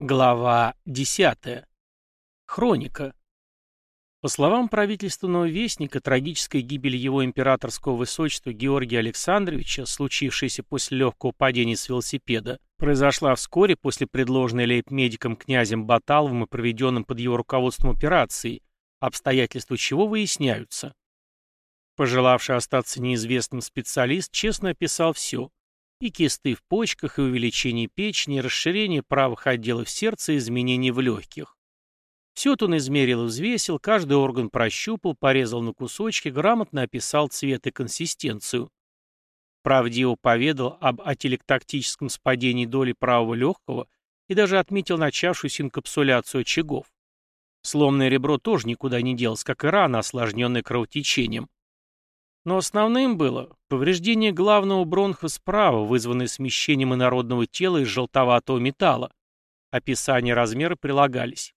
Глава 10. Хроника. По словам правительственного вестника, трагическая гибель его императорского высочества Георгия Александровича, случившаяся после легкого падения с велосипеда, произошла вскоре после предложенной лейб-медиком князем Баталовым и проведенным под его руководством операции, обстоятельства чего выясняются. Пожелавший остаться неизвестным специалист честно описал все – и кисты в почках, и увеличение печени, и расширение правых отделов сердца, и изменения в легких. Все это он измерил и взвесил, каждый орган прощупал, порезал на кусочки, грамотно описал цвет и консистенцию. Правдиво поведал об ателектактическом спадении доли правого легкого и даже отметил начавшуюся инкапсуляцию очагов. Сломное ребро тоже никуда не делось, как и рана, осложненная кровотечением. Но основным было повреждение главного бронха справа, вызванное смещением инородного тела из желтоватого металла. Описание размера прилагались.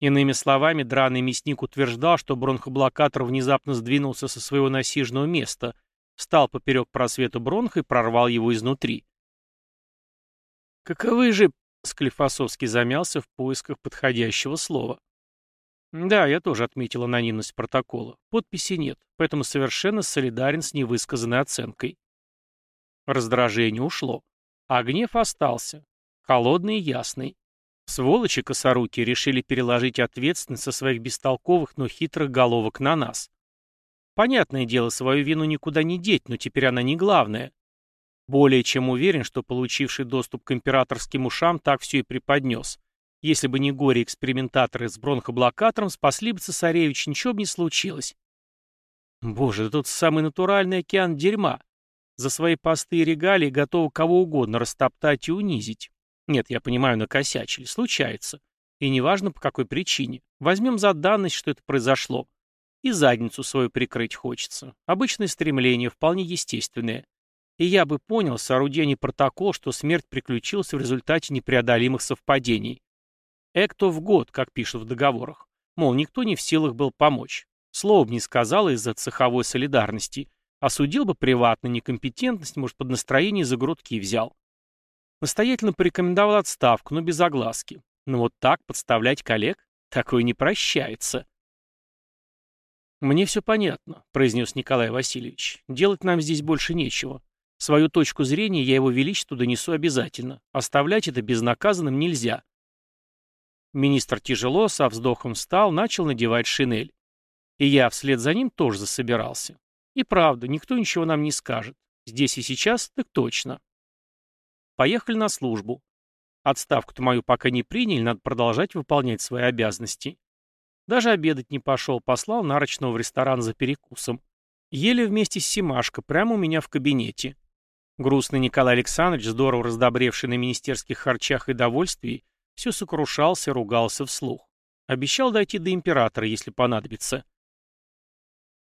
Иными словами, драный мясник утверждал, что бронхоблокатор внезапно сдвинулся со своего насиженного места, встал поперек просвета бронха и прорвал его изнутри. «Каковы же...» — Склифосовский замялся в поисках подходящего слова. Да, я тоже отметил анонимность протокола. Подписи нет, поэтому совершенно солидарен с невысказанной оценкой. Раздражение ушло, а гнев остался. Холодный и ясный. Сволочи косоруки решили переложить ответственность со своих бестолковых, но хитрых головок на нас. Понятное дело, свою вину никуда не деть, но теперь она не главная. Более чем уверен, что получивший доступ к императорским ушам так все и преподнес. Если бы не горе-экспериментаторы с бронхоблокатором, спасли бы цесаревич, ничего бы не случилось. Боже, да тут самый натуральный океан дерьма. За свои посты и регалии готовы кого угодно растоптать и унизить. Нет, я понимаю, накосячили, случается. И неважно по какой причине. Возьмем за данность, что это произошло. И задницу свою прикрыть хочется. Обычное стремление, вполне естественное. И я бы понял, соорудя не протокол, что смерть приключилась в результате непреодолимых совпадений. Экто в год, как пишут в договорах. Мол, никто не в силах был помочь. Словом не сказал из-за цеховой солидарности. Осудил бы приватно некомпетентность, может, под настроение за грудки взял. Настоятельно порекомендовал отставку, но без огласки. Но вот так подставлять коллег? Такое не прощается. «Мне все понятно», — произнес Николай Васильевич. «Делать нам здесь больше нечего. Свою точку зрения я его величеству донесу обязательно. Оставлять это безнаказанным нельзя. Министр тяжело, со вздохом встал, начал надевать шинель. И я вслед за ним тоже засобирался. И правда, никто ничего нам не скажет. Здесь и сейчас, так точно. Поехали на службу. Отставку-то мою пока не приняли, надо продолжать выполнять свои обязанности. Даже обедать не пошел, послал Нарочного в ресторан за перекусом. Ели вместе с Симашко, прямо у меня в кабинете. Грустный Николай Александрович, здорово раздобревший на министерских харчах и довольствии, все сокрушался, ругался вслух. Обещал дойти до императора, если понадобится.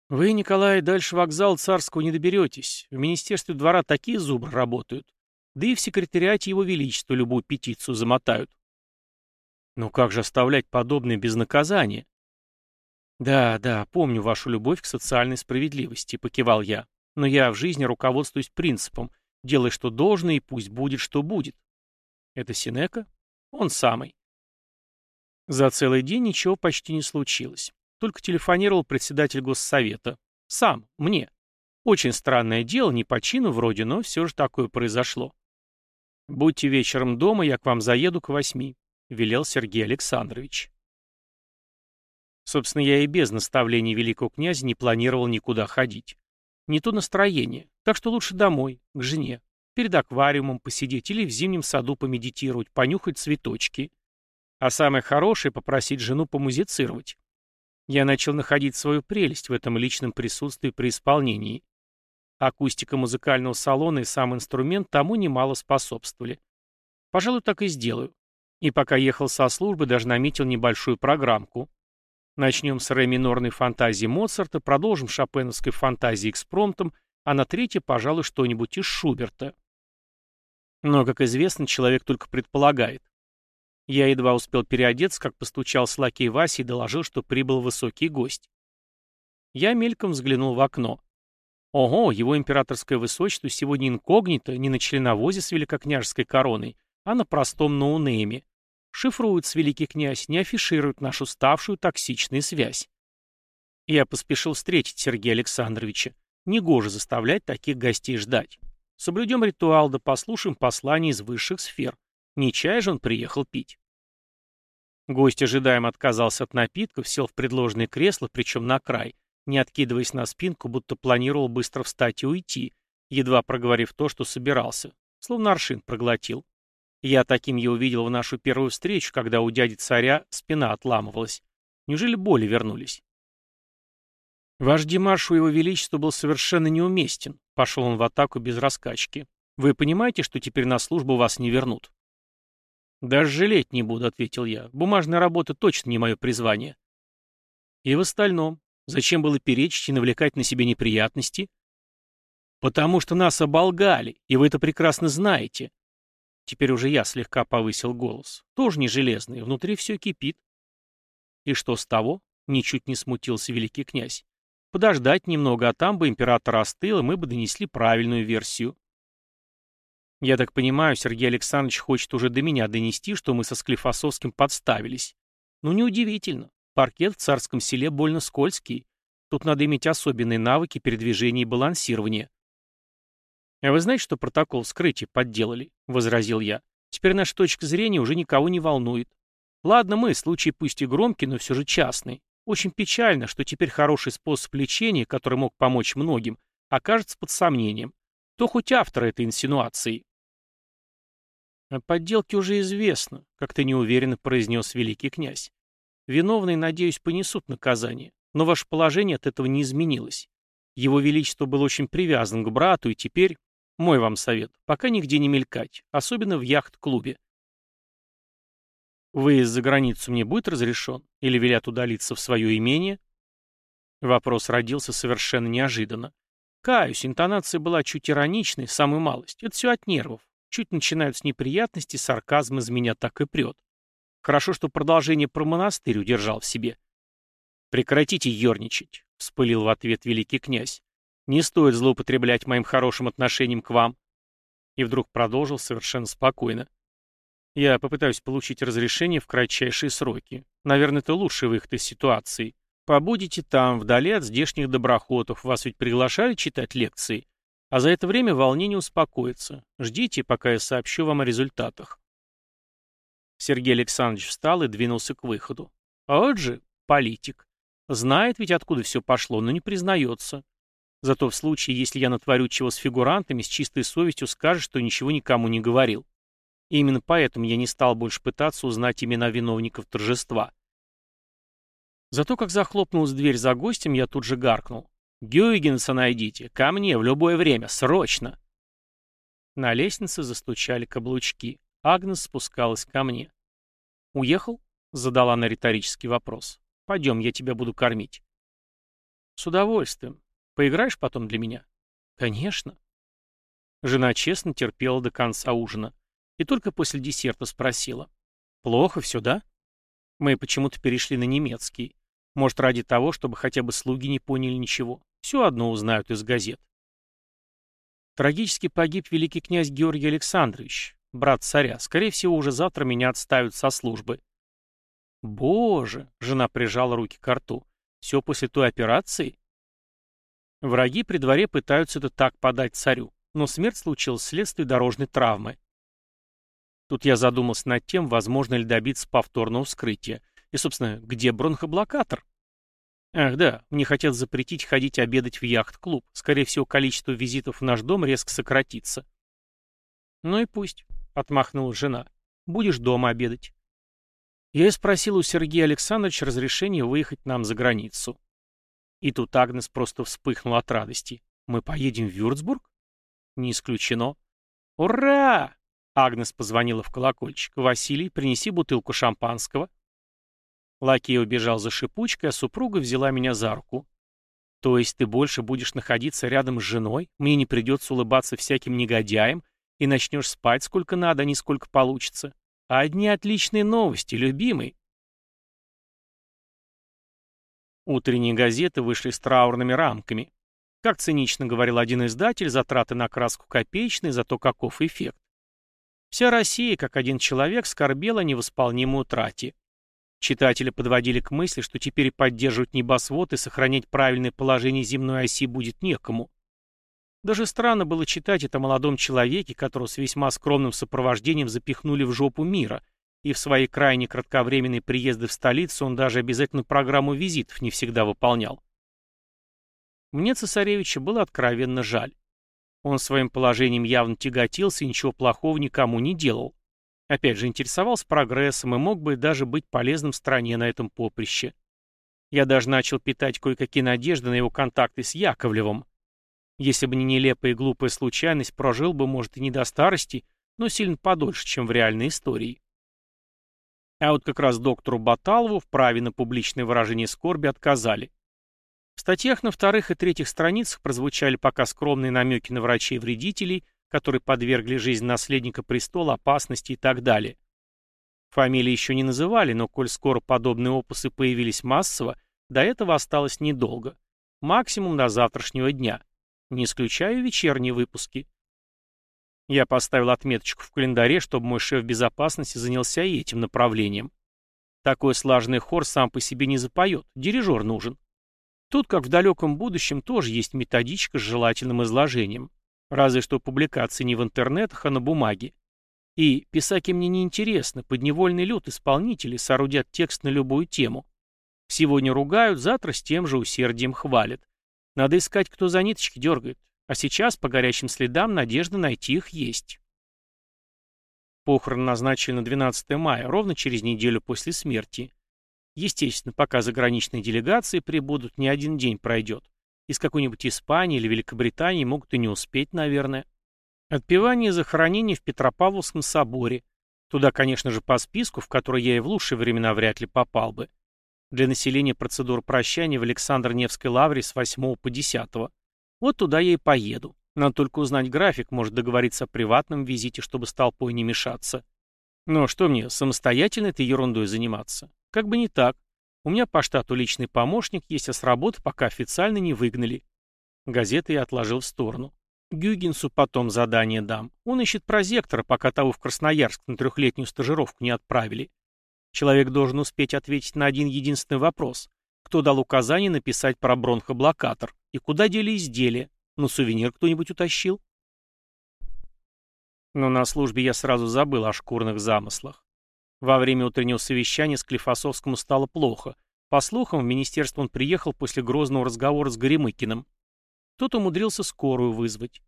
Вы, Николай, дальше вокзал царского не доберетесь. В министерстве двора такие зубры работают. Да и в секретариате его величества любую петицию замотают. Но как же оставлять подобное без наказания? Да, да, помню вашу любовь к социальной справедливости, покивал я. Но я в жизни руководствуюсь принципом «делай, что должно, и пусть будет, что будет». Это Синека? Он самый. За целый день ничего почти не случилось. Только телефонировал председатель госсовета. Сам, мне. Очень странное дело, не по чину вроде, но все же такое произошло. «Будьте вечером дома, я к вам заеду к восьми», — велел Сергей Александрович. Собственно, я и без наставлений великого князя не планировал никуда ходить. Не то настроение, так что лучше домой, к жене перед аквариумом посидеть или в зимнем саду помедитировать, понюхать цветочки. А самое хорошее — попросить жену помузицировать. Я начал находить свою прелесть в этом личном присутствии при исполнении. Акустика музыкального салона и сам инструмент тому немало способствовали. Пожалуй, так и сделаю. И пока ехал со службы, даже наметил небольшую программку. Начнем с ре-минорной фантазии Моцарта, продолжим шопеновской фантазии экспромтом, а на третье, пожалуй, что-нибудь из Шуберта. Но, как известно, человек только предполагает. Я едва успел переодеться, как постучал с лакей Васи и доложил, что прибыл высокий гость. Я мельком взглянул в окно. Ого, его императорское высочество сегодня инкогнито, не на членовозе с великокняжеской короной, а на простом ноунейме. Шифруется великий князь, не афиширует нашу ставшую токсичную связь. Я поспешил встретить Сергея Александровича. Негоже заставлять таких гостей ждать. Соблюдем ритуал, да послушаем послание из высших сфер. Не чай же он приехал пить. Гость ожидаемо отказался от напитков, сел в предложенное кресло, причем на край, не откидываясь на спинку, будто планировал быстро встать и уйти, едва проговорив то, что собирался, словно аршин проглотил. Я таким ее увидел в нашу первую встречу, когда у дяди царя спина отламывалась. Неужели боли вернулись? Ваш демарш у его величества был совершенно неуместен. Пошел он в атаку без раскачки. Вы понимаете, что теперь на службу вас не вернут? Даже жалеть не буду, ответил я. Бумажная работа точно не мое призвание. И в остальном, зачем было перечить и навлекать на себе неприятности? Потому что нас оболгали, и вы это прекрасно знаете. Теперь уже я слегка повысил голос. Тоже не железный, внутри все кипит. И что с того? Ничуть не смутился великий князь. Подождать немного, а там бы император остыл, и мы бы донесли правильную версию. Я так понимаю, Сергей Александрович хочет уже до меня донести, что мы со Склифосовским подставились. Ну, неудивительно. Паркет в царском селе больно скользкий. Тут надо иметь особенные навыки передвижения и балансирования. «А вы знаете, что протокол вскрытия подделали?» — возразил я. «Теперь наша точка зрения уже никого не волнует. Ладно мы, случай пусть и громкий, но все же частный. Очень печально, что теперь хороший способ лечения, который мог помочь многим, окажется под сомнением. То хоть автор этой инсинуации». «О подделке уже известно», — как-то неуверенно произнес великий князь. «Виновные, надеюсь, понесут наказание, но ваше положение от этого не изменилось. Его Величество был очень привязан к брату, и теперь мой вам совет. Пока нигде не мелькать, особенно в яхт-клубе. Выезд за границу мне будет разрешен? Или велят удалиться в свое имение? Вопрос родился совершенно неожиданно. Каюсь, интонация была чуть ироничной, самую малость. Это все от нервов. Чуть начинаются неприятности, сарказм из меня так и прет. Хорошо, что продолжение про монастырь удержал в себе. «Прекратите ерничать», — вспылил в ответ великий князь. Не стоит злоупотреблять моим хорошим отношением к вам. И вдруг продолжил совершенно спокойно. Я попытаюсь получить разрешение в кратчайшие сроки. Наверное, это лучший выход из ситуации. Побудете там, вдали от здешних доброхотов. Вас ведь приглашали читать лекции. А за это время волнение успокоится. Ждите, пока я сообщу вам о результатах. Сергей Александрович встал и двинулся к выходу. А вот же политик. Знает ведь, откуда все пошло, но не признается. Зато в случае, если я натворю чего с фигурантами, с чистой совестью скажет, что ничего никому не говорил. И именно поэтому я не стал больше пытаться узнать имена виновников торжества. Зато как захлопнулась дверь за гостем, я тут же гаркнул. «Гюйгенса найдите! Ко мне в любое время! Срочно!» На лестнице застучали каблучки. Агнес спускалась ко мне. «Уехал?» — задала она риторический вопрос. «Пойдем, я тебя буду кормить». «С удовольствием. Поиграешь потом для меня? Конечно. Жена честно терпела до конца ужина. И только после десерта спросила. Плохо все, да? Мы почему-то перешли на немецкий. Может, ради того, чтобы хотя бы слуги не поняли ничего. Все одно узнают из газет. Трагически погиб великий князь Георгий Александрович, брат царя. Скорее всего, уже завтра меня отставят со службы. Боже, жена прижала руки к рту. Все после той операции? Враги при дворе пытаются это так подать царю, но смерть случилась вследствие дорожной травмы. Тут я задумался над тем, возможно ли добиться повторного вскрытия. И, собственно, где бронхоблокатор? Ах да, мне хотят запретить ходить обедать в яхт-клуб. Скорее всего, количество визитов в наш дом резко сократится. Ну и пусть, — отмахнула жена. Будешь дома обедать. Я и спросил у Сергея Александровича разрешения выехать нам за границу. И тут Агнес просто вспыхнула от радости. «Мы поедем в Вюрцбург?» «Не исключено». «Ура!» Агнес позвонила в колокольчик. «Василий, принеси бутылку шампанского». Лакей убежал за шипучкой, а супруга взяла меня за руку. «То есть ты больше будешь находиться рядом с женой, мне не придется улыбаться всяким негодяям, и начнешь спать сколько надо, а не сколько получится. Одни отличные новости, любимый». Утренние газеты вышли с траурными рамками. Как цинично говорил один издатель, затраты на краску копеечные, зато каков эффект. Вся Россия, как один человек, скорбела о невосполнимой утрате. Читатели подводили к мысли, что теперь поддерживать небосвод и сохранять правильное положение земной оси будет некому. Даже странно было читать это о молодом человеке, которого с весьма скромным сопровождением запихнули в жопу мира, и в свои крайне кратковременные приезды в столицу он даже обязательную программу визитов не всегда выполнял. Мне цесаревича было откровенно жаль. Он своим положением явно тяготился и ничего плохого никому не делал. Опять же, интересовался прогрессом и мог бы даже быть полезным стране на этом поприще. Я даже начал питать кое-какие надежды на его контакты с Яковлевым. Если бы не нелепая и глупая случайность, прожил бы, может, и не до старости, но сильно подольше, чем в реальной истории. А вот как раз доктору Баталову в праве на публичное выражение скорби отказали. В статьях на вторых и третьих страницах прозвучали пока скромные намеки на врачей-вредителей, которые подвергли жизнь наследника престола опасности и так далее. Фамилии еще не называли, но коль скоро подобные опусы появились массово, до этого осталось недолго. Максимум до завтрашнего дня. Не исключаю вечерние выпуски. Я поставил отметочку в календаре, чтобы мой шеф безопасности занялся и этим направлением. Такой слаженный хор сам по себе не запоет, дирижер нужен. Тут, как в далеком будущем, тоже есть методичка с желательным изложением. Разве что публикации не в интернетах, а на бумаге. И писаки мне не интересно, подневольный люд исполнители соорудят текст на любую тему. Сегодня ругают, завтра с тем же усердием хвалят. Надо искать, кто за ниточки дергает. А сейчас, по горячим следам, надежда найти их есть. Похороны назначили на 12 мая, ровно через неделю после смерти. Естественно, пока заграничные делегации прибудут, не один день пройдет. Из какой-нибудь Испании или Великобритании могут и не успеть, наверное. Отпевание и захоронение в Петропавловском соборе. Туда, конечно же, по списку, в который я и в лучшие времена вряд ли попал бы. Для населения процедур прощания в Александр-Невской лавре с 8 по 10. Вот туда я и поеду. Надо только узнать график, может договориться о приватном визите, чтобы с толпой не мешаться. Но что мне, самостоятельно этой ерундой заниматься? Как бы не так. У меня по штату личный помощник есть, а с работы пока официально не выгнали. Газеты я отложил в сторону. Гюгенсу потом задание дам. Он ищет прозектора, пока того в Красноярск на трехлетнюю стажировку не отправили. Человек должен успеть ответить на один единственный вопрос. Кто дал указание написать про бронхоблокатор? И куда дели изделия? Ну, сувенир кто-нибудь утащил? Но на службе я сразу забыл о шкурных замыслах. Во время утреннего совещания Склифосовскому стало плохо. По слухам, в министерство он приехал после грозного разговора с Горемыкиным. Тот умудрился скорую вызвать.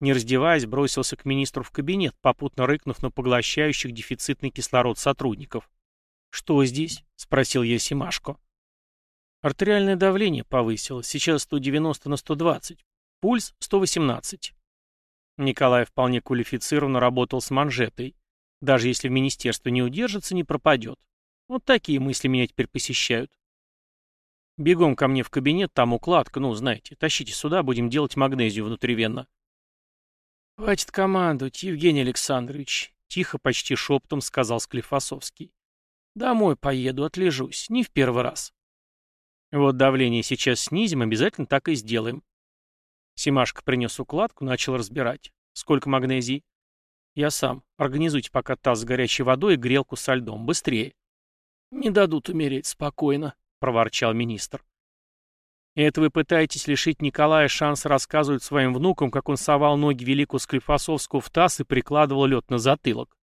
Не раздеваясь, бросился к министру в кабинет, попутно рыкнув на поглощающих дефицитный кислород сотрудников. «Что здесь?» — спросил я Симашко. Артериальное давление повысилось, сейчас 190 на 120. Пульс 118. Николай вполне квалифицированно работал с манжетой. Даже если в министерство не удержится, не пропадет. Вот такие мысли меня теперь посещают. Бегом ко мне в кабинет, там укладка, ну, знаете, тащите сюда, будем делать магнезию внутривенно. Хватит командовать, Евгений Александрович, тихо, почти шепотом сказал Склифосовский. Домой поеду, отлежусь, не в первый раз. Вот давление сейчас снизим, обязательно так и сделаем. Симашка принес укладку, начал разбирать. Сколько магнезий? «Я сам. Организуйте пока таз с горячей водой и грелку со льдом. Быстрее». «Не дадут умереть спокойно», — проворчал министр. «Это вы пытаетесь лишить Николая шанса рассказывать своим внукам, как он совал ноги великую Склифосовскую в таз и прикладывал лед на затылок.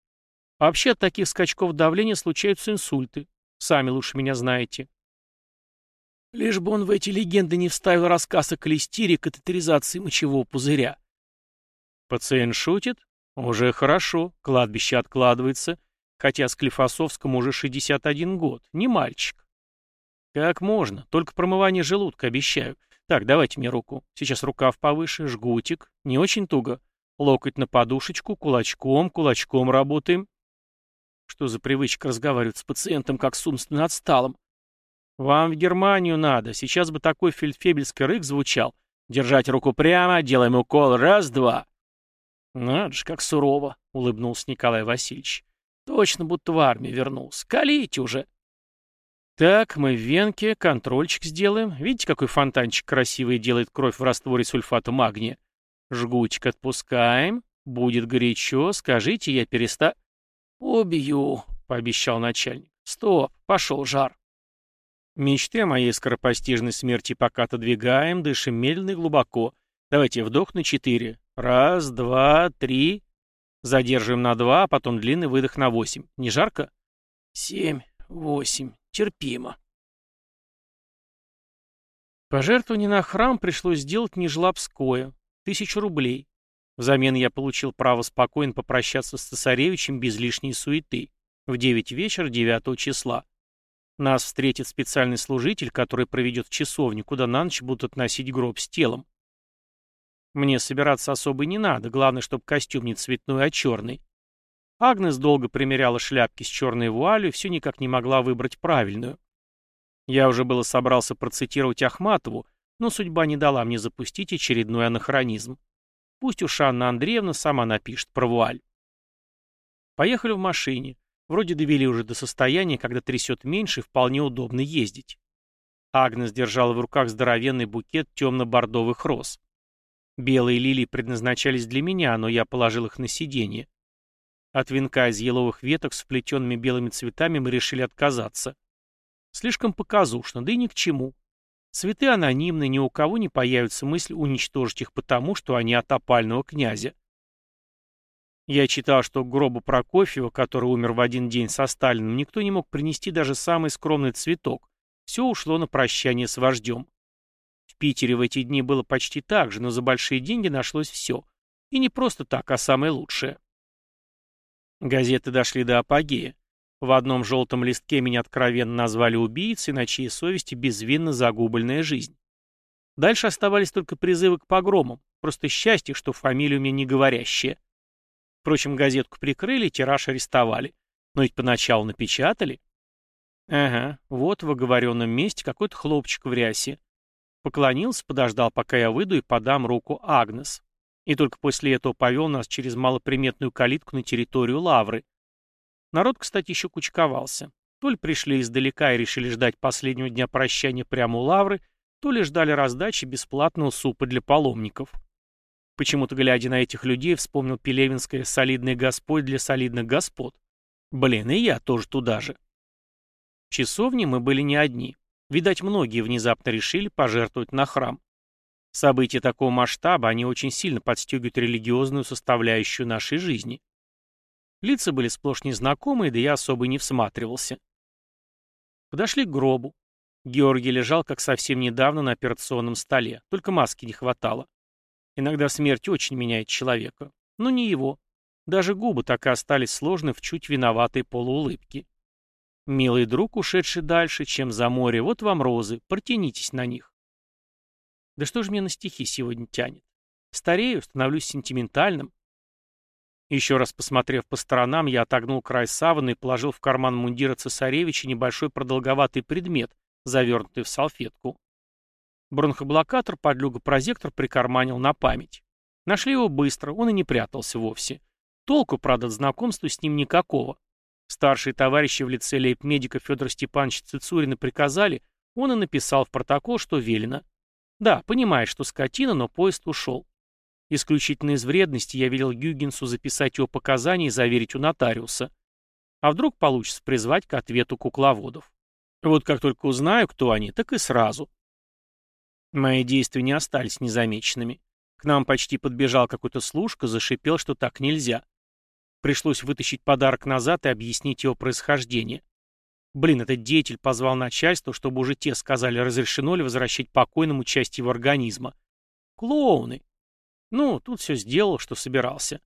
Вообще от таких скачков давления случаются инсульты. Сами лучше меня знаете». Лишь бы он в эти легенды не вставил рассказ о клестире и катетеризации мочевого пузыря. Пациент шутит? Уже хорошо, кладбище откладывается, хотя Склифосовскому уже 61 год, не мальчик. Как можно, только промывание желудка обещаю. Так, давайте мне руку. Сейчас рукав повыше, жгутик, не очень туго. Локоть на подушечку, кулачком, кулачком работаем. Что за привычка разговаривать с пациентом, как с умственно отсталым? Вам в Германию надо, сейчас бы такой фельдфебельский рык звучал. Держать руку прямо, делаем укол, раз-два. «Надо же, как сурово!» — улыбнулся Николай Васильевич. «Точно будто в армию вернулся. Калите уже!» «Так, мы в венке, контрольчик сделаем. Видите, какой фонтанчик красивый делает кровь в растворе сульфата магния? Жгутик отпускаем. Будет горячо, скажите, я переста... Убью, пообещал начальник. Стоп, пошел жар. Мечты о моей скоропостижной смерти пока отодвигаем, дышим медленно и глубоко. Давайте вдох на четыре. Раз, два, три. Задерживаем на два, а потом длинный выдох на восемь. Не жарко? Семь, восемь. Терпимо. Пожертвование на храм пришлось сделать нежлобское. Тысячу рублей. Взамен я получил право спокойно попрощаться с цесаревичем без лишней суеты. В девять вечера девятого числа. Нас встретит специальный служитель, который проведет в часовню, куда на ночь будут относить гроб с телом. Мне собираться особо не надо, главное, чтобы костюм не цветной, а черный. Агнес долго примеряла шляпки с черной вуалью все никак не могла выбрать правильную. Я уже было собрался процитировать Ахматову, но судьба не дала мне запустить очередной анахронизм. Пусть уж Анна Андреевна сама напишет про вуаль. Поехали в машине. Вроде довели уже до состояния, когда трясет меньше и вполне удобно ездить. Агнес держала в руках здоровенный букет темно-бордовых роз. Белые лилии предназначались для меня, но я положил их на сиденье. От венка из еловых веток с вплетенными белыми цветами мы решили отказаться. Слишком показушно, да и ни к чему. Цветы анонимны, ни у кого не появится мысль уничтожить их потому, что они от опального князя. Я читал, что к гробу Прокофьева, который умер в один день со Сталиным, никто не мог принести даже самый скромный цветок. Все ушло на прощание с вождем. Питере в эти дни было почти так же, но за большие деньги нашлось все. И не просто так, а самое лучшее. Газеты дошли до апогея. В одном желтом листке меня откровенно назвали убийцей, на чьей совести безвинно загубленная жизнь. Дальше оставались только призывы к погромам. Просто счастье, что фамилия у меня не говорящая. Впрочем, газетку прикрыли, тираж арестовали. Но ведь поначалу напечатали. Ага, вот в оговоренном месте какой-то хлопчик в рясе. Поклонился, подождал, пока я выйду и подам руку Агнес. И только после этого повел нас через малоприметную калитку на территорию Лавры. Народ, кстати, еще кучковался. То ли пришли издалека и решили ждать последнего дня прощания прямо у Лавры, то ли ждали раздачи бесплатного супа для паломников. Почему-то, глядя на этих людей, вспомнил Пелевинское «солидный господь для солидных господ». Блин, и я тоже туда же. В часовне мы были не одни. Видать, многие внезапно решили пожертвовать на храм. События такого масштаба, они очень сильно подстегивают религиозную составляющую нашей жизни. Лица были сплошь незнакомые, да я особо не всматривался. Подошли к гробу. Георгий лежал, как совсем недавно, на операционном столе, только маски не хватало. Иногда смерть очень меняет человека. Но не его. Даже губы так и остались сложны в чуть виноватой полуулыбке. Милый друг, ушедший дальше, чем за море, вот вам розы, протянитесь на них. Да что же мне на стихи сегодня тянет? Старею, становлюсь сентиментальным. Еще раз посмотрев по сторонам, я отогнул край савана и положил в карман мундира цесаревича небольшой продолговатый предмет, завернутый в салфетку. Бронхоблокатор подлюга-прозектор прикарманил на память. Нашли его быстро, он и не прятался вовсе. Толку, правда, от знакомства с ним никакого. Старшие товарищи в лице лейб-медика Федора Степановича Цицурина приказали, он и написал в протокол, что велено. Да, понимает, что скотина, но поезд ушел. Исключительно из вредности я велел Гюгенсу записать его показания и заверить у нотариуса. А вдруг получится призвать к ответу кукловодов. Вот как только узнаю, кто они, так и сразу. Мои действия не остались незамеченными. К нам почти подбежал какой-то служка, зашипел, что так нельзя. Пришлось вытащить подарок назад и объяснить его происхождение. Блин, этот деятель позвал начальство, чтобы уже те сказали, разрешено ли возвращать покойному часть его организма. Клоуны. Ну, тут все сделал, что собирался.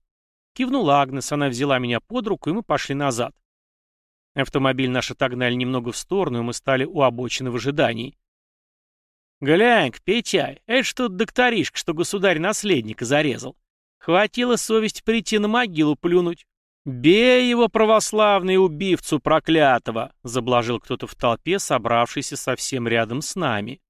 Кивнула Агнес, она взяла меня под руку, и мы пошли назад. Автомобиль наш отогнали немного в сторону, и мы стали у обочины в ожидании. «Глянь-ка, Петя, это что докторишка, что государь наследника зарезал. Хватило совесть прийти на могилу плюнуть. «Бей его, православный убивцу проклятого!» — заблажил кто-то в толпе, собравшийся совсем рядом с нами.